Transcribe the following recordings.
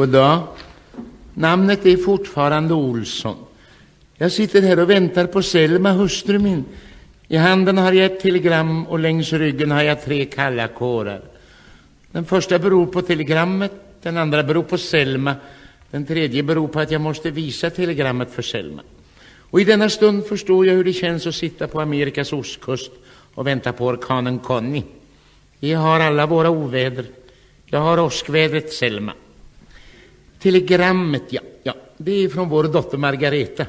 God dag. Namnet är fortfarande Olsson. Jag sitter här och väntar på Selma, hustru min. I handen har jag ett telegram och längs ryggen har jag tre kalla kårar. Den första beror på telegrammet, den andra beror på Selma, den tredje beror på att jag måste visa telegrammet för Selma. Och i denna stund förstår jag hur det känns att sitta på Amerikas ostkust och vänta på orkanen Conny. Vi har alla våra oväder. Jag har åskvädret Selma. Telegrammet, ja, ja, det är från vår dotter Margareta.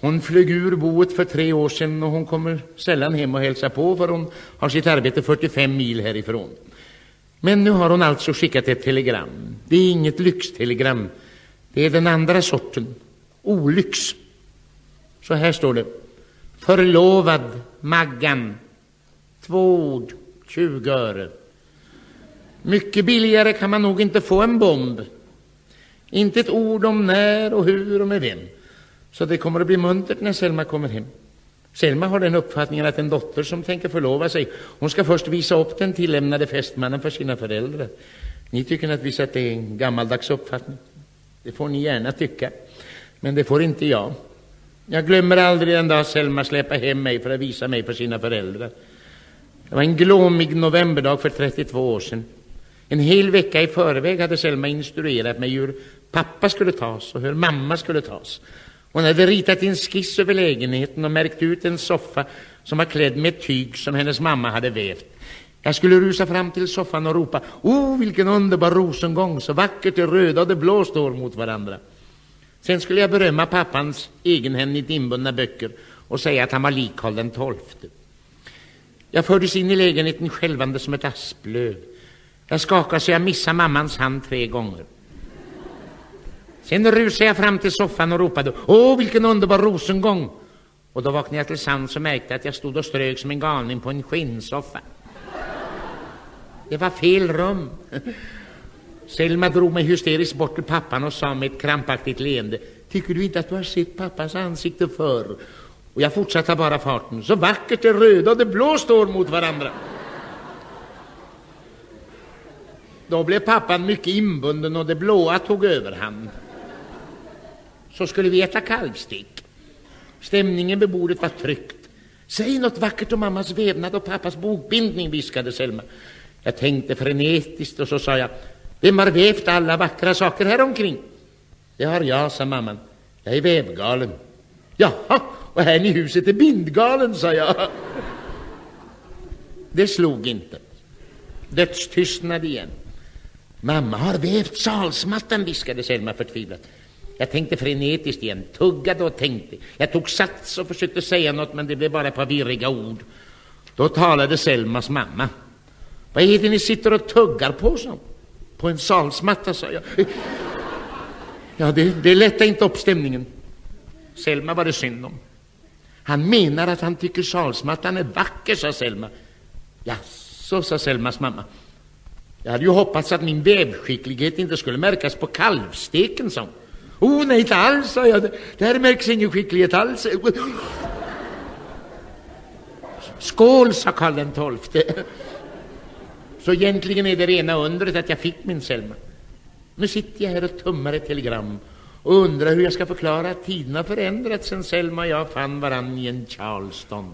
Hon flög ur boet för tre år sedan och hon kommer sällan hem och hälsar på för hon har sitt arbete 45 mil härifrån. Men nu har hon alltså skickat ett telegram. Det är inget lyxtelegram. Det är den andra sorten. Olyx. Så här står det. Förlovad Maggan. Två ord, 20 öre. Mycket billigare kan man nog inte få en bomb. Inte ett ord om när och hur och med vem. Så det kommer att bli muntert när Selma kommer hem. Selma har den uppfattningen att en dotter som tänker förlova sig, hon ska först visa upp den tillämnade fästmannen för sina föräldrar. Ni tycker naturligtvis att det är en gammaldags uppfattning. Det får ni gärna tycka, men det får inte jag. Jag glömmer aldrig den dag Selma släpade hem mig för att visa mig för sina föräldrar. Det var en glåmig novemberdag för 32 år sedan. En hel vecka i förväg hade Selma instruerat mig hur pappa skulle tas och hur mamma skulle tas. Hon hade ritat en skiss över lägenheten och märkt ut en soffa som var klädd med tyg som hennes mamma hade vävt. Jag skulle rusa fram till soffan och ropa ”Oh, vilken underbar rosengång, så vackert det röda och det blå står mot varandra”. Sen skulle jag berömma pappans egenhändigt inbundna böcker och säga att han var lik Karl den XII. Jag fördes in i lägenheten skälvande som ett asplöv. Jag skakade så jag missade mammans hand tre gånger. Sen rusade jag fram till soffan och ropade Åh, vilken underbar rosengång! Och då vaknade jag till sans och märkte att jag stod och strök som en galning på en skinnsoffa. Det var fel rum. Selma drog mig hysteriskt bort till pappan och sa med ett krampaktigt leende Tycker du inte att du har sett pappas ansikte förr? Och jag fortsatte bara farten. Så vackert det röda och det blå står mot varandra. Då blev pappan mycket inbunden och det blåa tog överhand. Så skulle vi äta kalvstek. Stämningen vid bordet var tryckt. Säg något vackert om mammas vävnad och pappas bokbindning, viskade Selma. Jag tänkte frenetiskt och så sa jag, vem har vävt alla vackra saker här omkring? Det har jag, sa mamman. Jag är vävgalen. Jaha, och här i huset är bindgalen, sa jag. Det slog inte. Dödstystnad igen. Mamma har vävt salsmattan, viskade Selma förtvivlat. Jag tänkte frenetiskt igen, tuggade och tänkte. Jag tog sats och försökte säga något, men det blev bara ett par virriga ord. Då talade Selmas mamma. Vad är det ni sitter och tuggar på, så? På en salsmatta, sa jag. Ja, det, det lättade inte upp stämningen. Selma var det synd om. Han menar att han tycker salsmattan är vacker, sa Selma. Ja, så sa Selmas mamma. Jag hade ju hoppats att min vävskicklighet inte skulle märkas på kalvsteken, sa hon. Oh, nej, inte alls, sa jag. Där märks ingen skicklighet alls. Skål, sa Karl den tolfte. Så egentligen är det rena undret att jag fick min Selma. Nu sitter jag här och tummar ett telegram och undrar hur jag ska förklara att tiderna förändrats sen Selma och jag fann varann i en Charleston.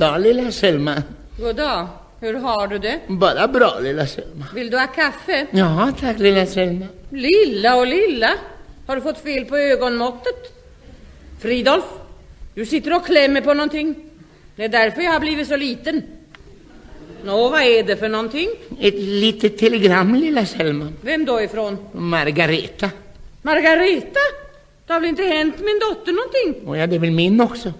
Dag, lilla Selma. God dag. Hur har du det? Bara bra, lilla Selma. Vill du ha kaffe? Ja, tack, lilla Selma. Lilla och lilla. Har du fått fel på ögonmåttet? Fridolf, du sitter och klämmer på någonting. Det är därför jag har blivit så liten. Nå, vad är det för någonting? Ett litet telegram, lilla Selma. Vem då ifrån? Margareta. Margareta? Det har väl inte hänt min dotter någonting? Och ja, det är väl min också.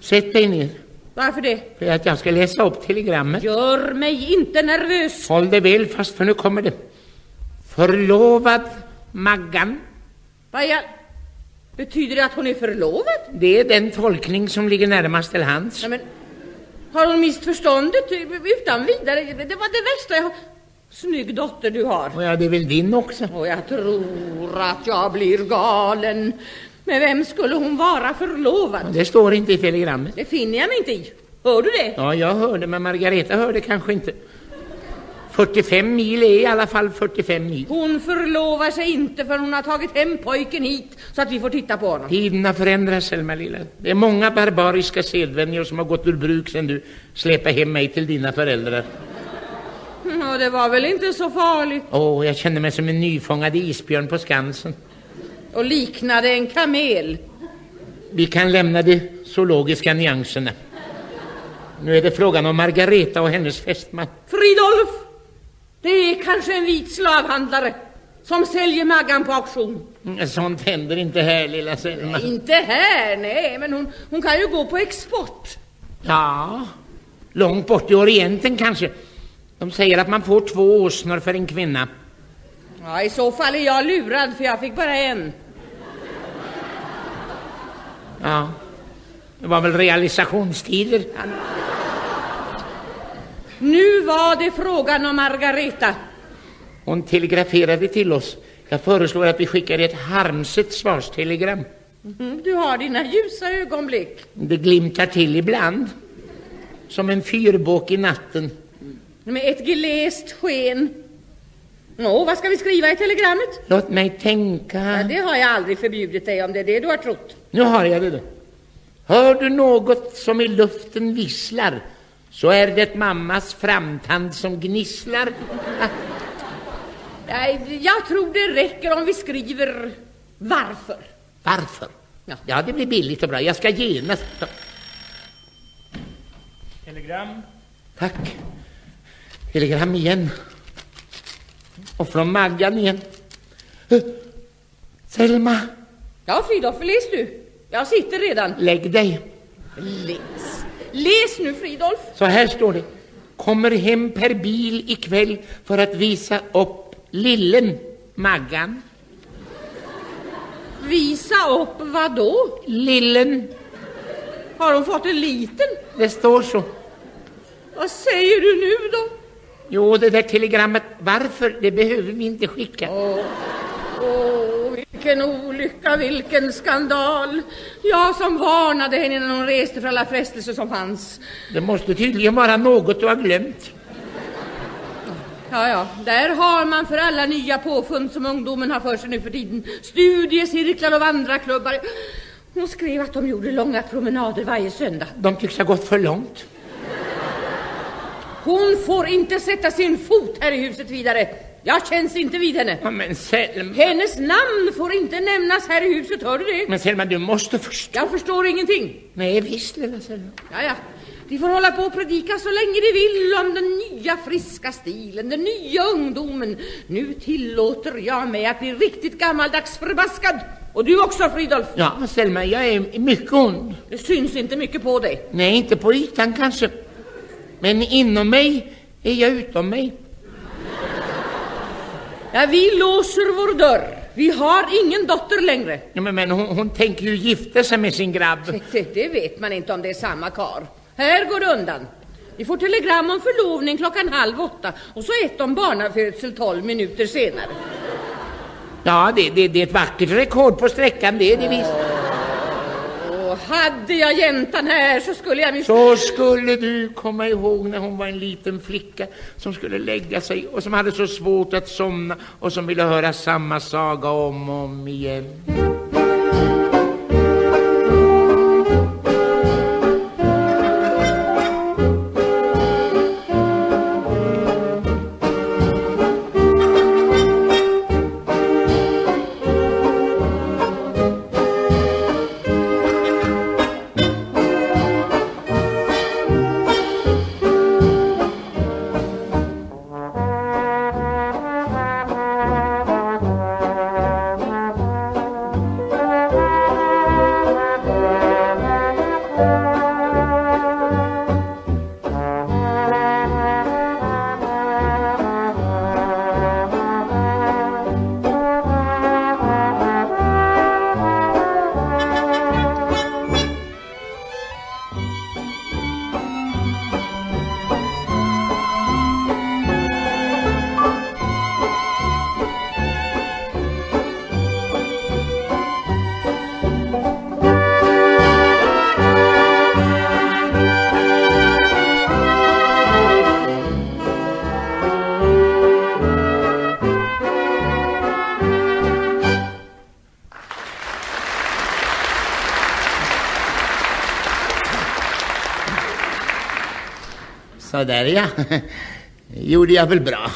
Sätt dig ner, Varför det? för att jag ska läsa upp telegrammet. Gör mig inte nervös. Håll dig väl fast, för nu kommer det. Förlovad Maggan. Vad jag... Betyder det att hon är förlovad? Det är den tolkning som ligger närmast till hands. Nej, men... Har hon mist förståndet utan vidare? Det var det värsta jag... Snygg dotter du har. Och ja, det är väl din också. Och jag tror att jag blir galen. Med vem skulle hon vara förlovad? Det står inte i telegrammet. Det finner jag mig inte i. Hör du det? Ja, jag hörde, men Margareta hörde kanske inte. 45 mil är i alla fall 45 mil. Hon förlovar sig inte för hon har tagit hem pojken hit så att vi får titta på honom. Tiderna förändras, Selma lilla. Det är många barbariska sedvänjor som har gått ur bruk sedan du släpade hem mig till dina föräldrar. Ja, det var väl inte så farligt. Åh, jag kände mig som en nyfångad isbjörn på Skansen. Och liknade en kamel. Vi kan lämna de zoologiska nyanserna. Nu är det frågan om Margareta och hennes fästman. Fridolf! Det är kanske en vit slavhandlare som säljer Maggan på auktion. Sånt händer inte här, lilla Selma. Inte här, nej, men hon, hon kan ju gå på export. Ja, långt bort i Orienten kanske. De säger att man får två åsnor för en kvinna. Ja, i så fall är jag lurad för jag fick bara en. Ja, det var väl realisationstider. Nu var det frågan om Margareta. Hon telegraferade till oss. Jag föreslår att vi skickar ett harmset svarstelegram. Mhm, Du har dina ljusa ögonblick. Det glimtar till ibland. Som en fyrbåk i natten. Med ett glest sken. Nå, vad ska vi skriva i telegrammet? Låt mig tänka. Ja, det har jag aldrig förbjudit dig om det är det du har trott. Nu har jag det då. Hör du något som i luften visslar så är det mammas framtand som gnisslar. Ah, Nej, jag tror det räcker om vi skriver varför. Varför? Ja. Ja, det blir billigt och bra. Jag ska genast... Telegram. Tack. Telegram igen. Och från Maggan igen. Eh, Selma, Ja, Fridolf, läs du. Jag sitter redan. lägg dig. Läs. Läs nu, Fridolf. Så här står det. Kommer hem per bil ikväll för att visa upp lillen Maggan. Visa upp vad då? Lillen, Har hon fått en liten? det står så. Vad säger du nu då? Jo, det där telegrammet, varför, det behöver vi inte skicka. Åh, åh, vilken olycka, vilken skandal. Jag som varnade henne innan hon reste för alla frestelser som fanns. Det måste tydligen vara något du har glömt. Ja, ja, där har man för alla nya påfund som ungdomen har för sig nu för tiden. Studiecirklar och vandrarklubbar. Hon skrev att de gjorde långa promenader varje söndag. De tycks ha gått för långt. Hon får inte sätta sin fot här i huset vidare. Jag känns inte vid henne. Ja, men Selma, Hennes namn får inte nämnas här i huset, hör du det? men Selma, du måste förstå. Jag förstår ingenting. Nej, visst, lilla Selma. Ja, ja. De får hålla på och predika så länge de vill om den nya friska stilen, den nya ungdomen. Nu tillåter jag mig att bli riktigt gammaldags förbaskad. Och du också, Fridolf. Ja, Selma, jag är mycket ond. Det syns inte mycket på dig. Nej, inte på ytan kanske. Men inom mig är jag utom mig. Ja, vi låser vår dörr. Vi har ingen dotter längre. Ja, men, men hon, hon tänker ju gifta sig med sin grabb. Det, det vet man inte om det är samma kar. Här går det undan. Vi får telegram om förlovning klockan halv åtta och så ett om barnafödsel tolv minuter senare. Ja, det, det, det är ett vackert rekord på sträckan, det är det visst. Och hade jag jäntan här så skulle jag... Så skulle du komma ihåg när hon var en liten flicka som skulle lägga sig och som hade så svårt att somna och som ville höra samma saga om och om igen. Så där ja. gjorde jag väl bra.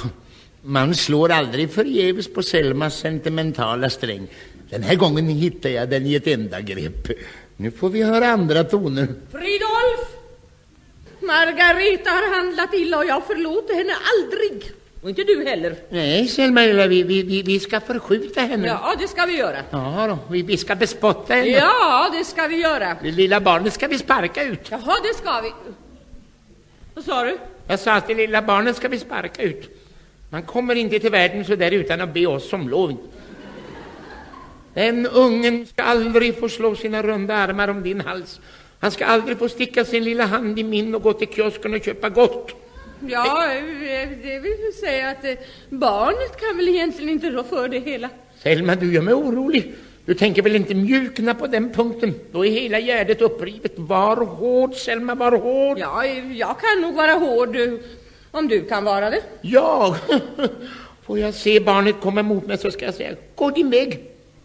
Man slår aldrig förgäves på Selmas sentimentala sträng. Den här gången hittade jag den i ett enda grepp. Nu får vi höra andra toner. Fridolf! Margareta har handlat illa och jag förlåter henne aldrig. Och inte du heller. Nej, Selma, vi, vi, vi, vi ska förskjuta henne. Ja, det ska vi göra. Ja, då, vi, vi ska bespotta henne. Ja, det ska vi göra. Det lilla barnet ska vi sparka ut. Jaha, det ska vi. Vad sa du? Jag sa att det lilla barnet ska vi sparka ut. Man kommer inte till världen så där utan att be oss om lov. Den ungen ska aldrig få slå sina runda armar om din hals. Han ska aldrig få sticka sin lilla hand i min och gå till kiosken och köpa gott. Ja, det vill säga att eh, barnet kan väl egentligen inte rå för det hela. Selma, du gör mig orolig. Du tänker väl inte mjukna på den punkten? Då är hela gärdet upprivet. Var hård, Selma, var hård. Ja, jag kan nog vara hård om du kan vara det. Jag? Får jag se barnet komma emot mig så ska jag säga, gå din väg.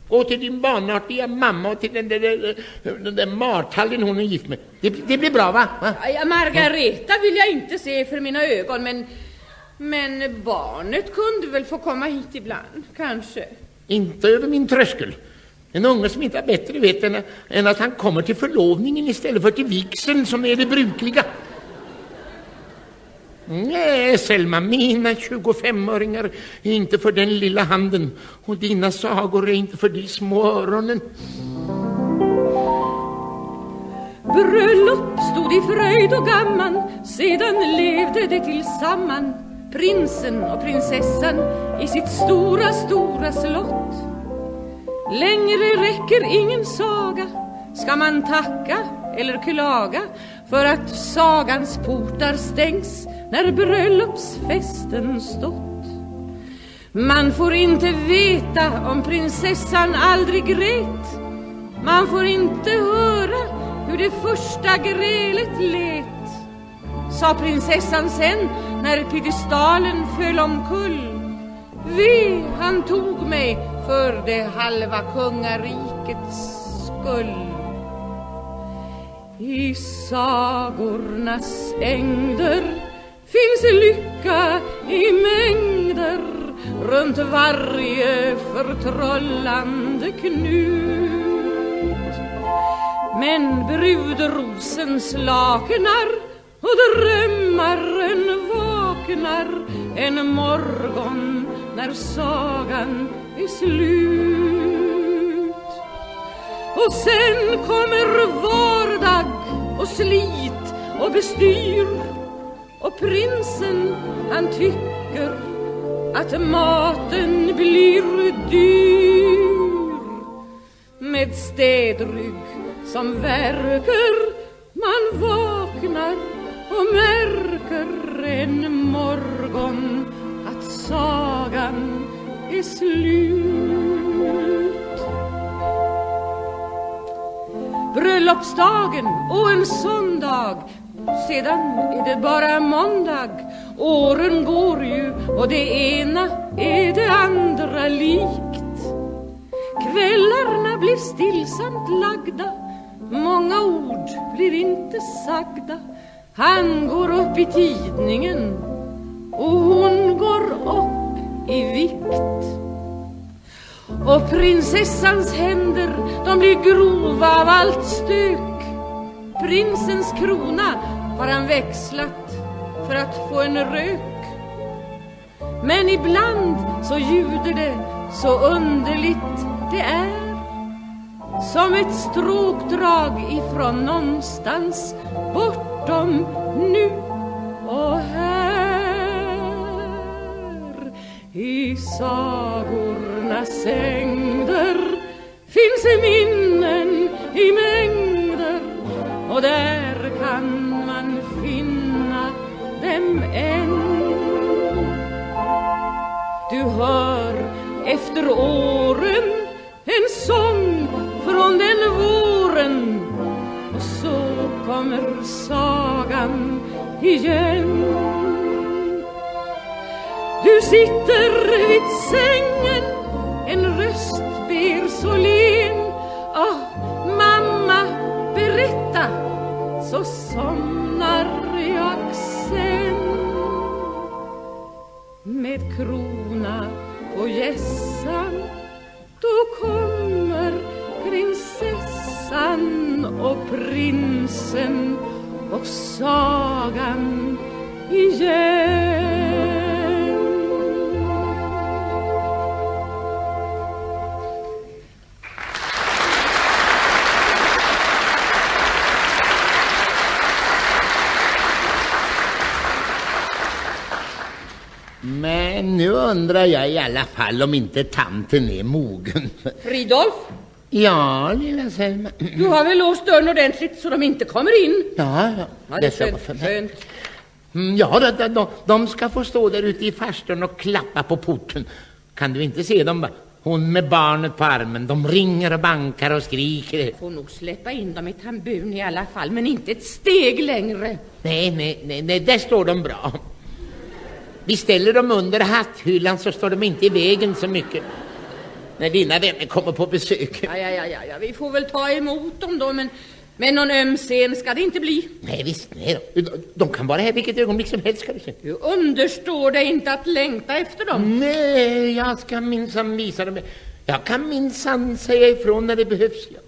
Gå till din barnartiga mamma och till den där, den där martallen hon är gift med. Det, det blir bra, va? va? Ja, Margareta vill jag inte se för mina ögon, men, men barnet kunde väl få komma hit ibland, kanske. Inte över min tröskel. En unge som inte har bättre vet än, än att han kommer till förlovningen istället för till vigseln som är det brukliga. Nej, Selma, mina 25-öringar är inte för den lilla handen och dina sagor är inte för de små öronen. Bröllop stod i fröjd och gamman Sedan levde de tillsammans, Prinsen och prinsessan i sitt stora, stora slott Längre räcker ingen saga Ska man tacka eller klaga för att sagans portar stängs när bröllopsfesten stått. Man får inte veta om prinsessan aldrig grät. Man får inte höra hur det första grälet lät. Sa prinsessan sen när piedestalen föll omkull. Ve, han tog mig för det halva kungarikets skull. I sagornas ängder finns lycka i mängder runt varje förtrollande knut. Men brudrosens slaknar och drömmaren vaknar en morgon när sagan är slut. Och sen kommer vardag och slit och bestyr och prinsen han tycker att maten blir dyr Med städrygg som verkar man vaknar och märker en morgon att sagan är slut. Bröllopsdagen och en sån dag sedan är det bara måndag. Åren går ju och det ena är det andra likt. Kvällarna blir stillsamt lagda Många ord blir inte sagda. Han går upp i tidningen och hon går upp i vikt. Och prinsessans händer, de blir grova av allt stök. Prinsens krona har han växlat för att få en rök. Men ibland så ljuder det så underligt det är Som ett stråkdrag ifrån någonstans bortom nu och här. I sagornas ängder finns minnen i mängder. Och där kan man finna dem än. Du hör efter åren en sång från den våren. Och så kommer sagan igen. Nu sitter vid sängen en röst ber så len. Åh, mamma, berätta, så somnar jag sen. Med krona på gässan, då kommer prinsessan och prinsen och sagan igen. Undrar jag i alla fall om inte tanten är mogen. Fridolf, Ja, lilla Selma. du har väl låst dörren ordentligt så de inte kommer in? Ja, ja. Ja, det är skönt. skönt. Mm, Ja, de, de, de ska få stå där ute i farstun och klappa på porten. Kan du inte se dem? Hon med barnet på armen. De ringer och bankar och skriker. Får nog släppa in dem i tambun i alla fall, men inte ett steg längre. Nej, nej, nej, nej, där står de bra. Vi ställer dem under hatthyllan så står de inte i vägen så mycket. När dina vänner kommer på besök. Ja, ja, ja, ja, vi får väl ta emot dem då, men, men någon öm scen ska det inte bli. Nej, visst, nej då. De, kan vara här vilket ögonblick som helst, ska du se. Du understår dig inte att längta efter dem. Nej, jag ska minsann visa dem. Jag kan minsann säga ifrån när det behövs. Ja.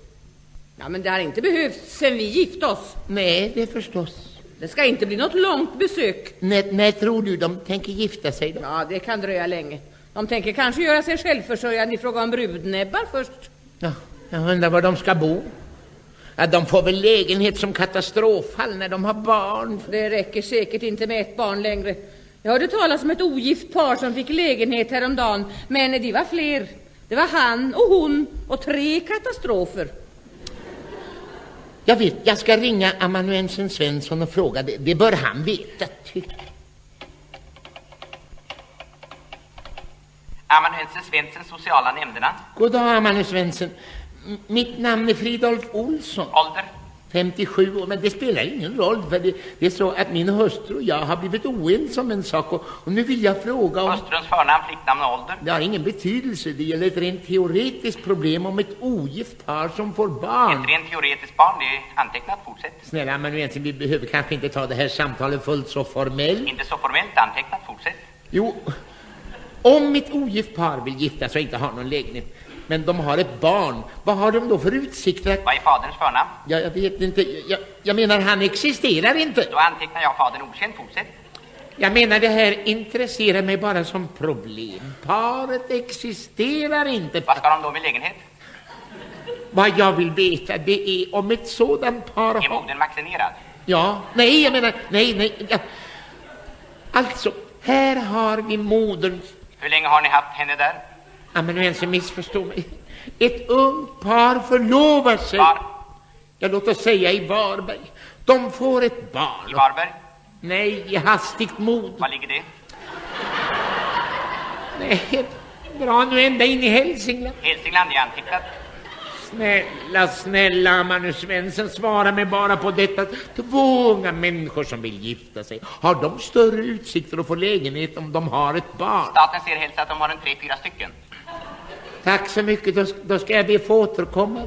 Ja, men det har inte behövts sen vi gifte oss. Nej, det förstås. Det ska inte bli något långt besök. När, när tror du de tänker gifta sig då? Ja, det kan dröja länge. De tänker kanske göra sig självförsörjande i fråga om brudnäbbar först. Ja, jag undrar var de ska bo. Ja, de får väl lägenhet som katastroffall när de har barn. Det räcker säkert inte med ett barn längre. Jag hörde talas om ett ogift par som fick lägenhet häromdagen, men de var fler. Det var han och hon och tre katastrofer. Jag vet, jag ska ringa amanuensen Svensson och fråga. Det, det bör han veta, tycker jag. Amanuensen Svensson, sociala nämnderna. God dag, amanuensen Svensson. M- Mitt namn är Fridolf Olsson. Ålder? 57 år, men det spelar ingen roll för det, det är så att min hustru och jag har blivit oense om en sak och, och nu vill jag fråga om... Hustruns förnamn, flicknamn och ålder? Det har ingen betydelse, det gäller ett rent teoretiskt problem om ett ogift par som får barn. Ett rent teoretiskt barn, det är antecknat. Fortsätt. Snälla amanuensen, vi behöver kanske inte ta det här samtalet fullt så formellt. Inte så formellt antecknat. Fortsätt. Jo, om ett ogift par vill gifta sig och inte har någon lägenhet, men de har ett barn, vad har de då för utsikter? Vad är faderns förnamn? Ja, jag vet inte, jag, jag menar han existerar inte. Då antecknar jag fadern okänd. Fortsätt. Jag menar det här intresserar mig bara som problem. Paret existerar inte. Vad ska de då med lägenhet? Vad jag vill veta det är om ett sådant par Är har... modern vaccinerad? Ja, nej, jag menar, nej, nej. Ja. Alltså, här har vi moderns... Hur länge har ni haft henne där? Amanuensen missförstå mig. Ett ungt par förlovar sig. Var? Ja, låt oss säga i Varberg. De får ett barn. I Varberg? Nej, i hastigt mod. Var ligger det? Nej, dra nu ända in i Hälsingland. Hälsingland är antecknat. Snälla, snälla Manu Svensson, svara mig bara på detta. Två unga människor som vill gifta sig, har de större utsikter att få lägenhet om de har ett barn? Staten ser helst att de har en tre, fyra stycken. Tack så mycket, då, då ska jag be att få återkomma.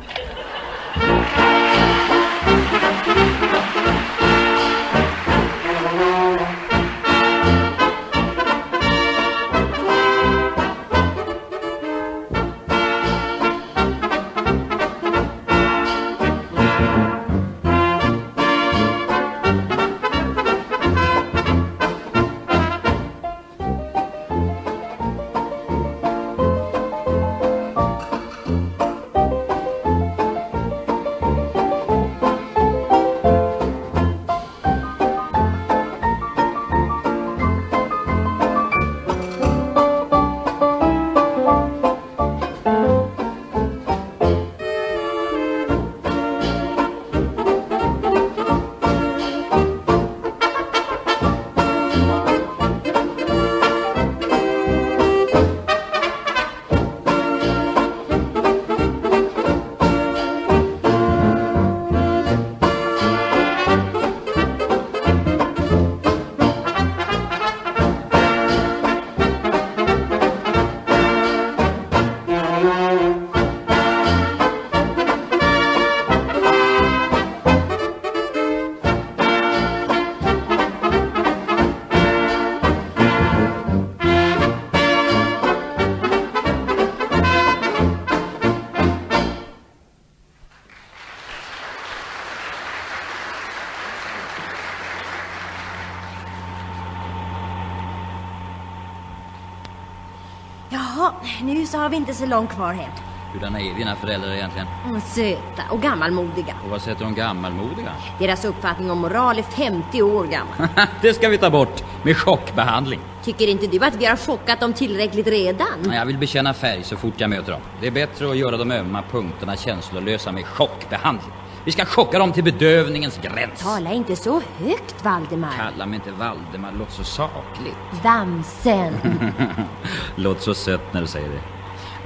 Inte så långt kvar hem. Hurdana är dina föräldrar egentligen? Mm, söta och gammalmodiga. Och vad sätter de gammalmodiga? Deras uppfattning om moral är 50 år gammal. det ska vi ta bort med chockbehandling. Tycker inte du att vi har chockat dem tillräckligt redan? Jag vill bekänna färg så fort jag möter dem. Det är bättre att göra de ömma punkterna känslolösa med chockbehandling. Vi ska chocka dem till bedövningens gräns. Tala inte så högt, Valdemar. Kalla mig inte Valdemar, låt så sakligt. Damsen. låt så sött när du säger det.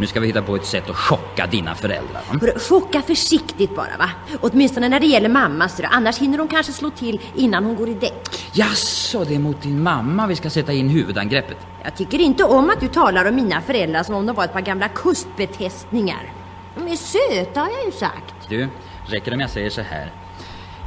Nu ska vi hitta på ett sätt att chocka dina föräldrar. Hörru, chocka försiktigt bara va? Åtminstone när det gäller mamma, så annars hinner hon kanske slå till innan hon går i däck. Jaså, det är mot din mamma vi ska sätta in huvudangreppet? Jag tycker inte om att du talar om mina föräldrar som om de var ett par gamla kustbefästningar. De är söta har jag ju sagt. Du, räcker det om jag säger så här?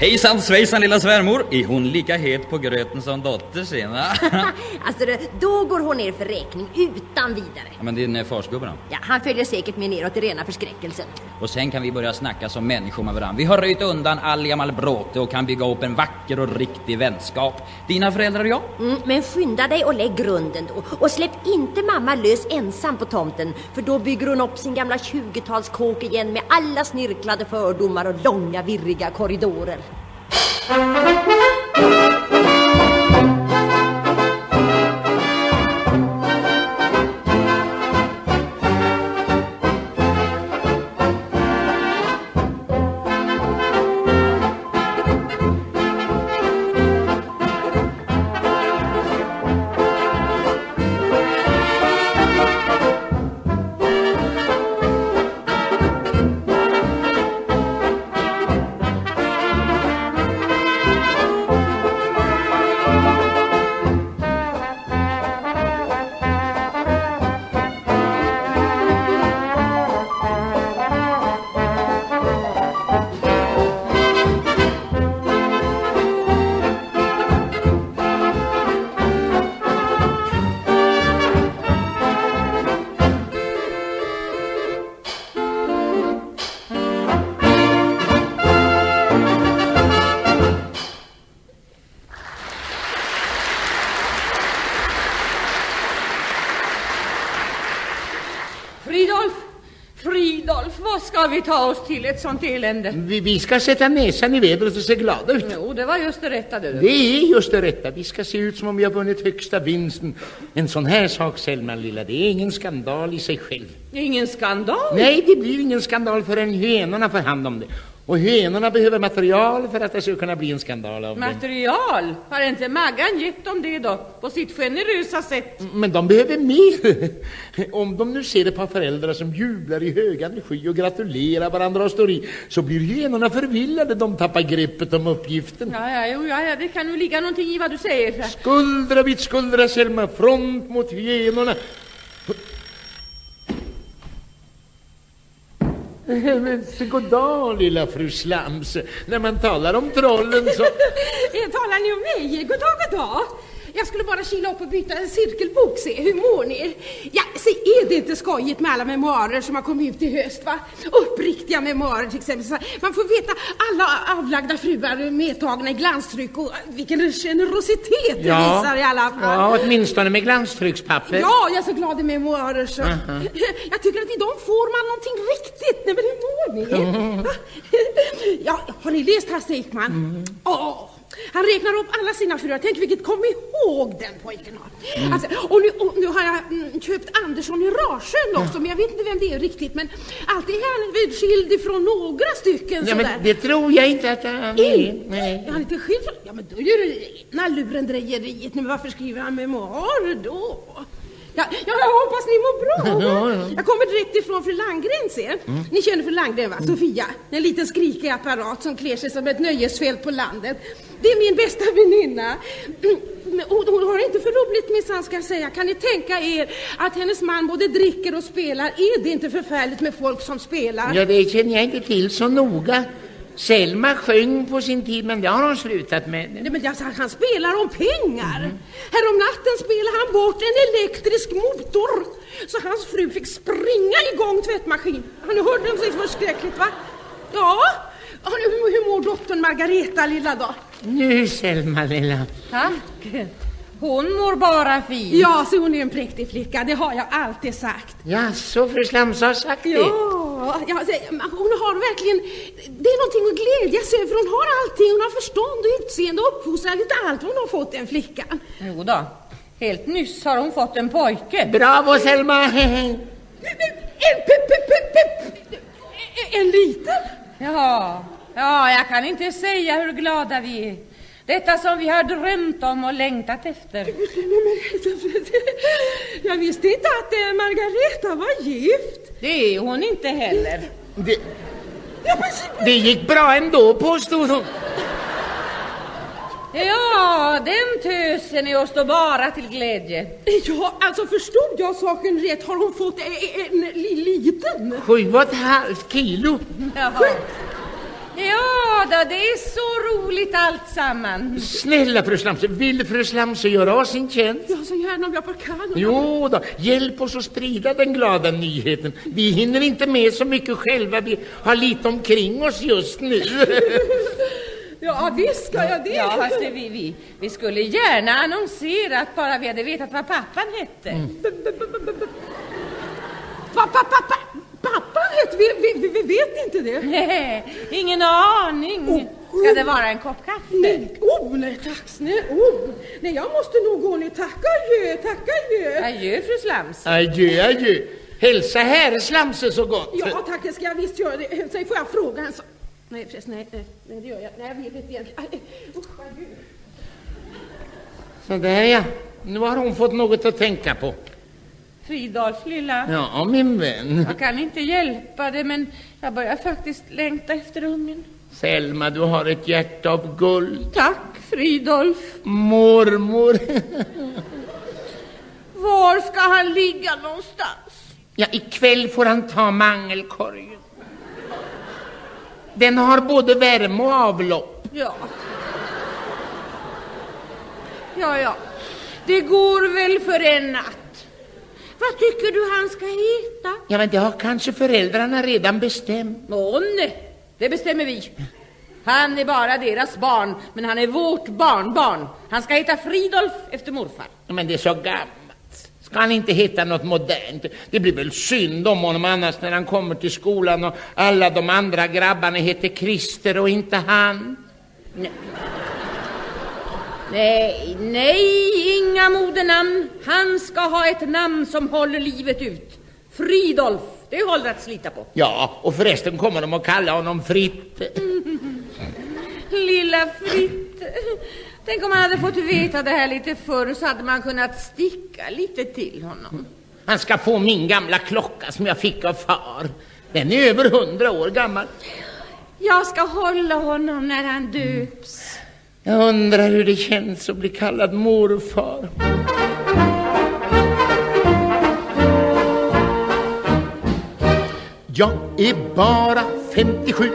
Hejsan svejsan lilla svärmor, är hon lika het på gröten som dotter sin? alltså då går hon ner för räkning utan vidare. Ja, men din farsgubbe då? Ja, han följer säkert med neråt i rena förskräckelsen. Och sen kan vi börja snacka som människor med varandra. Vi har röjt undan all gammal bråte och kan bygga upp en vacker och riktig vänskap. Dina föräldrar och jag. Mm, men skynda dig och lägg grunden då. Och släpp inte mamma lös ensam på tomten. För då bygger hon upp sin gamla 20-talskåk igen med alla snirklade fördomar och långa virriga korridorer. Thank you. Vi ta oss till ett sånt elände? Vi, vi ska sätta näsan i vädret och se glada ut. Jo, det var just det rätta du. Det är just det rätta. Vi ska se ut som om vi har vunnit högsta vinsten. En sån här sak, Selman lilla, det är ingen skandal i sig själv. Ingen skandal? Nej, det blir ingen skandal förrän hönorna får hand om det. Och hönorna behöver material för att det ska kunna bli en skandal av Material? Det. Har inte Maggan gett dem det då? På sitt generösa sätt? Men de behöver mer. Om de nu ser ett par föräldrar som jublar i hög energi och gratulerar varandra och står i, så blir hönorna förvillade. De tappar greppet om uppgiften. Ja, ja, jo, ja, ja, det kan nog ligga någonting i vad du säger. Skuldra vid skuldra, Selma, front mot hönorna. Men goddag lilla fru Slams. När man talar om trollen så... Eh, talar ni om mig? Goddag, goddag. Jag skulle bara kila upp och byta en cirkelbok, se. Hur mår ni? Ja, se, är det inte skojigt med alla memoarer som har kommit ut i höst, va? Uppriktiga memoarer till exempel. Man får veta alla avlagda fruar medtagna i glanstryck och vilken generositet det ja. visar i alla fall. Ja, åtminstone med glanstryckspapper. Ja, jag är så glad i memoarer så. Uh -huh. Jag tycker att i dem får man någonting riktigt. Nej, men hur mår ni? Mm. ja, har ni läst Hasse Ekman? Mm. Oh. Han räknar upp alla sina fruar. Tänk vilket kom ihåg den pojken har. Mm. Alltså, och, nu, och nu har jag mm, köpt Andersson i Rasjön också, ja. men jag vet inte vem det är riktigt. Men alltid är han skild ifrån några stycken ja, Men det tror jag inte att han är. Nej. Är han inte skild från... Ja, men då är det ena lurendrejeriet. Men varför skriver han memoarer då? Ja, ja, jag hoppas ni mår bra. Ja, ja. Jag kommer direkt ifrån fru Langgren, ser. Mm. Ni känner fru Langgren, va? Mm. Sofia, en liten skrikig apparat som klär sig som ett nöjesfält på landet. Det är min bästa väninna. Hon har inte för roligt minsann ska jag säga. Kan ni tänka er att hennes man både dricker och spelar? Är det inte förfärligt med folk som spelar? Ja, det känner jag inte till så noga. Selma sjöng på sin tid, men det har hon slutat med. Nej, men jag han spelar om pengar. Mm. Härom natten spelade han bort en elektrisk motor så hans fru fick springa igång tvättmaskinen. Har ni hört om så förskräckligt, va? Ja, hur, hur mår dottern Margareta, lilla då? Nu, Selma, lilla. Tack. Hon mår bara fint. Ja, så hon är en präktig flicka, det har jag alltid sagt. Ja, så fru Slamsa har sagt det. Ja, ja alltså, hon har verkligen, det är någonting att glädjas över. Hon har allting, hon har förstånd och utseende och uppfostran, lite allt hon har fått den flickan. Jo då. Helt nyss har hon fått en pojke. Bravo Selma! En, pe- en liten? Ja, ja, jag kan inte säga hur glada vi är. Detta som vi har drömt om och längtat efter. Jag visste inte att eh, Margareta var gift. Det är hon inte heller. Det, Ja, det gick bra ändå påstod hon. Ja, den tösen är oss då bara till glädje. ja, alltså förstod jag saken rätt har hon fått en, en li- liten? Sju och ett halvt kilo. Jaha. Ja, det är så roligt allt samman. Snälla fru Slamse, vill fru Slamse göra oss en tjänst? Ja, så gärna om jag bara kan. Jo då, hjälp oss att sprida den glada nyheten. Vi hinner inte med så mycket själva, vi har lite omkring oss just nu. Ja, visst ska jag det. Ja, fast det, vi, vi, vi skulle gärna annonserat bara vi hade vetat vad pappan hette. Pa, pa, pa, hette, vi, vi, vi, vi vet inte det. Nej, ingen aning. Ska det vara en kopp kaffe? Nej, oh, nej tack, nej, oh. nej, jag måste nog gå ner. Tacka adjö, tacka adjö. Adjö, fru Slams. Adjö, adjö. Hälsa herr Slamse så gott. Ja, tack, det ska jag visst göra. Det. Sen får jag fråga en sak. Nej, förresten, nej, nej, det gör jag. Nej, jag vet inte egentligen. Usch, adjö. Sådär ja, nu har hon fått något att tänka på. Fridolf, lilla. Ja, min vän. Jag kan inte hjälpa det, men jag börjar faktiskt längta efter ungen. Selma, du har ett hjärta av guld. Tack, Fridolf. Mormor. Var ska han ligga någonstans? Ja, ikväll får han ta mangelkorgen. Den har både värme och avlopp. Ja. Ja, ja. Det går väl för en natt. Vad tycker du han ska heta? Ja, men det har kanske föräldrarna redan bestämt. Åh nej, det bestämmer vi. Han är bara deras barn, men han är vårt barnbarn. Han ska heta Fridolf efter morfar. Men det är så gammalt. Ska han inte heta något modernt? Det blir väl synd om honom annars när han kommer till skolan och alla de andra grabbarna heter Christer och inte han. Nej, nej, inga modernamn. Han ska ha ett namn som håller livet ut. Fridolf, det håller att slita på. Ja, och förresten kommer de att kalla honom Fritte. Lilla Fritte. Tänk om man hade fått veta det här lite förr så hade man kunnat sticka lite till honom. Han ska få min gamla klocka som jag fick av far. Den är över hundra år gammal. Jag ska hålla honom när han döps. Jag undrar hur det känns att bli kallad morfar. Jag är bara 57,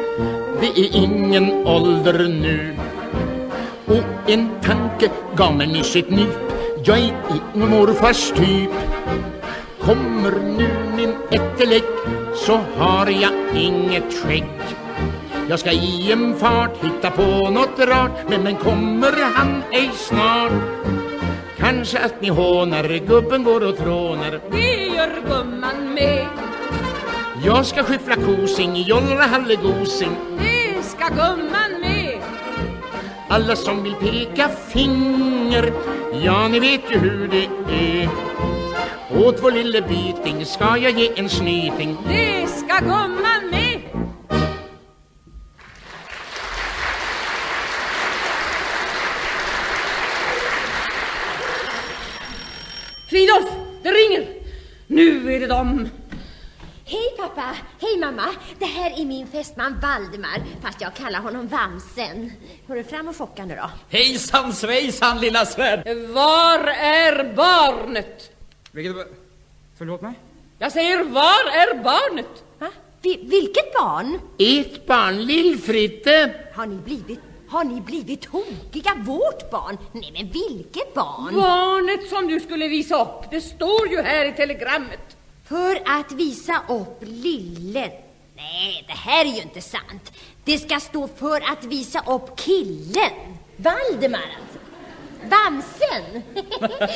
det är ingen ålder nu. Och en tanke gav mig nyss ett nyp, jag är ingen morfars typ. Kommer nu min ättelägg så har jag inget skägg. Jag ska i en fart hitta på något rart Men men kommer han ej snart Kanske att ni hånar Gubben går och trånar Det gör gumman med. Jag ska skyffla kosing Jollra hallegosing Det ska gumman med. Alla som vill peka finger Ja, ni vet ju hur det är Åt vår lille byting ska jag ge en snyting Det ska gumman med. Det ringer. Nu är det dem. Hej pappa, hej mamma. Det här är min fästman Valdemar, fast jag kallar honom Vamsen. Hörru fram och chocka nu då. Hejsan svejsan lilla svärd! Var är barnet? Vilket... Förlåt mig? Jag säger, var är barnet? Va? Vi, vilket barn? Ett barn, Lill-Fritte Har ni blivit, har ni blivit tokiga? Vårt barn? Nej men vilket barn? Barnet som du skulle visa upp. Det står ju här i telegrammet. För att visa upp lillen. Nej, det här är ju inte sant. Det ska stå för att visa upp killen. Valdemar alltså. Bamsen?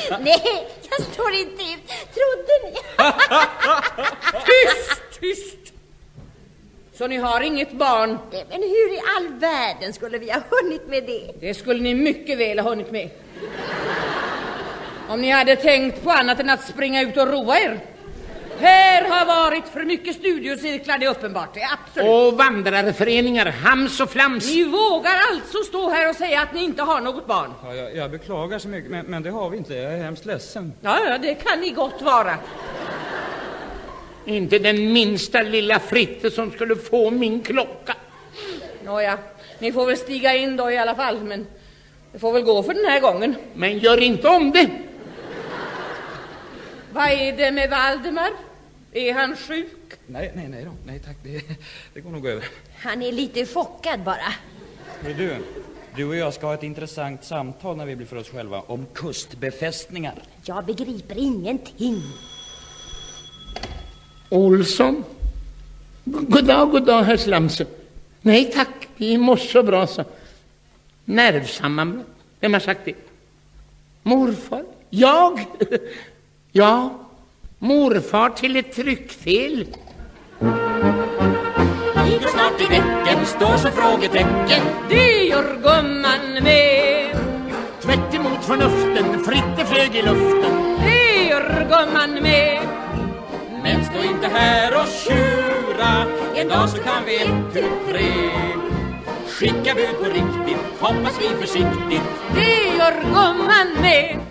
Nej, jag står inte ut. Trodde ni? Tyst, tyst! Så ni har inget barn? Nej, Men hur i all världen skulle vi ha hunnit med det? Det skulle ni mycket väl ha hunnit med. Om ni hade tänkt på annat än att springa ut och roa er. Här har varit för mycket studiecirklar, det är uppenbart. Det är absolut. Och vandrarföreningar, hams och flams. Ni vågar alltså stå här och säga att ni inte har något barn? Ja, jag, jag beklagar så mycket, men, men det har vi inte. Jag är hemskt ledsen. Ja, ja, det kan ni gott vara. Inte den minsta lilla Fritte som skulle få min klocka. Nåja, ni får väl stiga in då i alla fall, men det får väl gå för den här gången. Men gör inte om det. Vad är det med Valdemar? Är han sjuk? Nej, nej, nej då. Nej tack, det, det går nog över. Han är lite chockad bara. Hör du, du och jag ska ha ett intressant samtal när vi blir för oss själva om kustbefästningar. Jag begriper ingenting. Olsson? God dag, god dag, herr Slamsen. Nej tack, vi mår så bra, så. Nervsammanbrott? Vem har sagt det? Morfar? Jag? ja, morfar till ett tryckfel. Ligger snart i däcken, står som frågetecken Det gör gumman med. Tvärt emot förnuften, Fritte flög i luften. Det gör gumman med. Inte här och tjura. En dag så kan vi ett, tu, tre. Skicka bud på riktigt Hoppas vi försiktigt. Det gör gumman med.